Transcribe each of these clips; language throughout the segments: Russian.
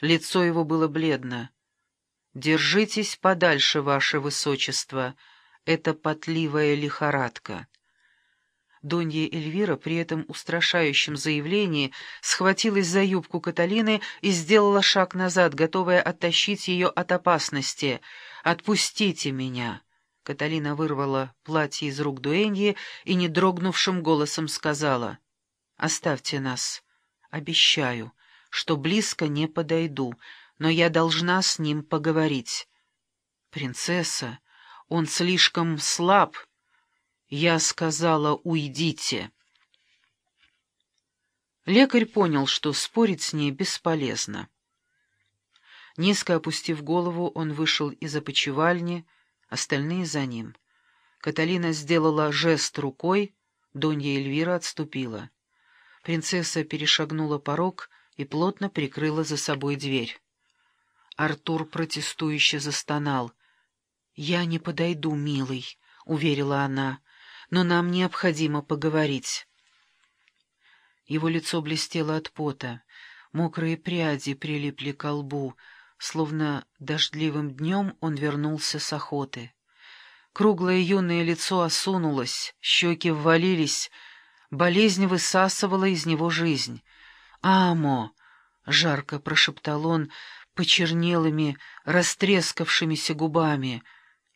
Лицо его было бледно. «Держитесь подальше, ваше высочество. Это потливая лихорадка». Донья Эльвира при этом устрашающем заявлении схватилась за юбку Каталины и сделала шаг назад, готовая оттащить ее от опасности. «Отпустите меня!» Каталина вырвала платье из рук Дуэньи и недрогнувшим голосом сказала. «Оставьте нас. Обещаю, что близко не подойду, но я должна с ним поговорить». «Принцесса, он слишком слаб». Я сказала «уйдите». Лекарь понял, что спорить с ней бесполезно. Низко опустив голову, он вышел из опочивальни, остальные за ним. Каталина сделала жест рукой, Донья Эльвира отступила. Принцесса перешагнула порог и плотно прикрыла за собой дверь. Артур протестующе застонал. «Я не подойду, милый», — уверила она, — но нам необходимо поговорить». Его лицо блестело от пота, мокрые пряди прилипли к лбу, словно дождливым днем он вернулся с охоты. Круглое юное лицо осунулось, щеки ввалились, болезнь высасывала из него жизнь. «Амо!» — жарко прошептал он почернелыми, растрескавшимися губами.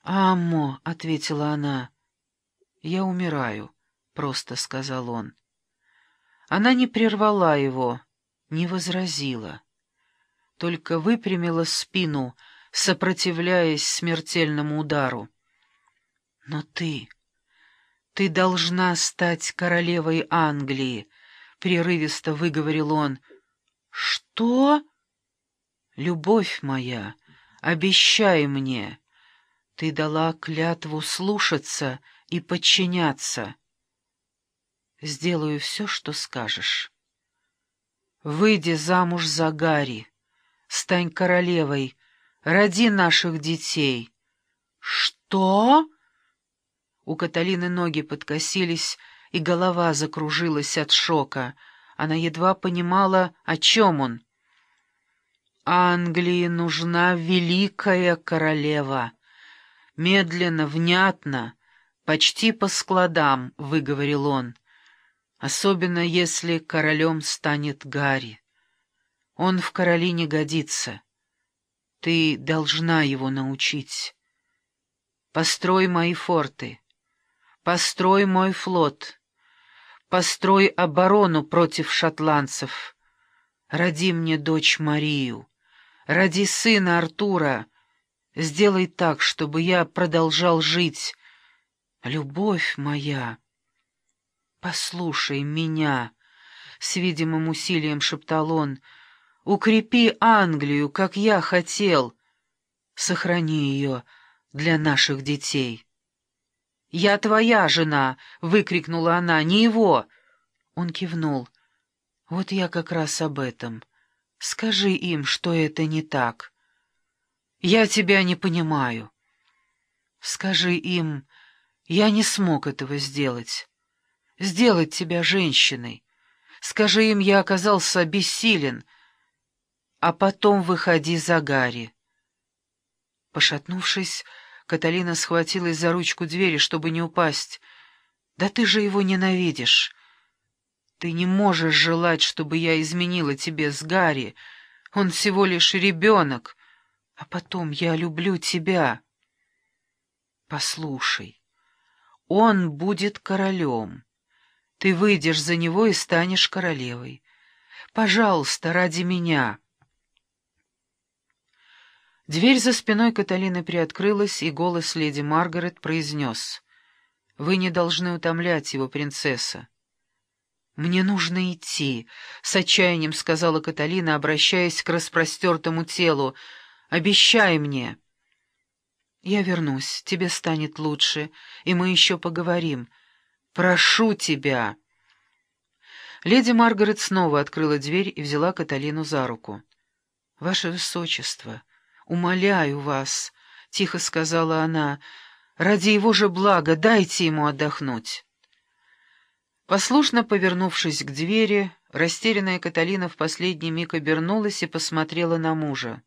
«Амо!» — ответила она. «Я умираю», — просто сказал он. Она не прервала его, не возразила, только выпрямила спину, сопротивляясь смертельному удару. «Но ты, ты должна стать королевой Англии», — прерывисто выговорил он. «Что?» «Любовь моя, обещай мне. Ты дала клятву слушаться», — и подчиняться. Сделаю все, что скажешь. Выйди замуж за Гарри, стань королевой, роди наших детей. Что? У Каталины ноги подкосились, и голова закружилась от шока. Она едва понимала, о чем он. «Англии нужна великая королева». Медленно, внятно, «Почти по складам», — выговорил он, — «особенно если королем станет Гарри. Он в короли не годится. Ты должна его научить. Построй мои форты, построй мой флот, построй оборону против шотландцев. Роди мне дочь Марию, роди сына Артура. Сделай так, чтобы я продолжал жить» «Любовь моя, послушай меня!» — с видимым усилием шептал он. «Укрепи Англию, как я хотел. Сохрани ее для наших детей». «Я твоя жена!» — выкрикнула она. «Не его!» Он кивнул. «Вот я как раз об этом. Скажи им, что это не так. Я тебя не понимаю. Скажи им, я не смог этого сделать. Сделать тебя женщиной. Скажи им, я оказался бессилен. А потом выходи за Гарри. Пошатнувшись, Каталина схватилась за ручку двери, чтобы не упасть. «Да ты же его ненавидишь. Ты не можешь желать, чтобы я изменила тебе с Гарри. Он всего лишь ребенок. А потом я люблю тебя. Послушай». Он будет королем. Ты выйдешь за него и станешь королевой. Пожалуйста, ради меня». Дверь за спиной Каталины приоткрылась, и голос леди Маргарет произнес. «Вы не должны утомлять его, принцесса». «Мне нужно идти», — с отчаянием сказала Каталина, обращаясь к распростертому телу. «Обещай мне». «Я вернусь, тебе станет лучше, и мы еще поговорим. Прошу тебя!» Леди Маргарет снова открыла дверь и взяла Каталину за руку. «Ваше Высочество, умоляю вас», — тихо сказала она, — «ради его же блага дайте ему отдохнуть». Послушно повернувшись к двери, Растерянная Каталина в последний миг обернулась и посмотрела на мужа.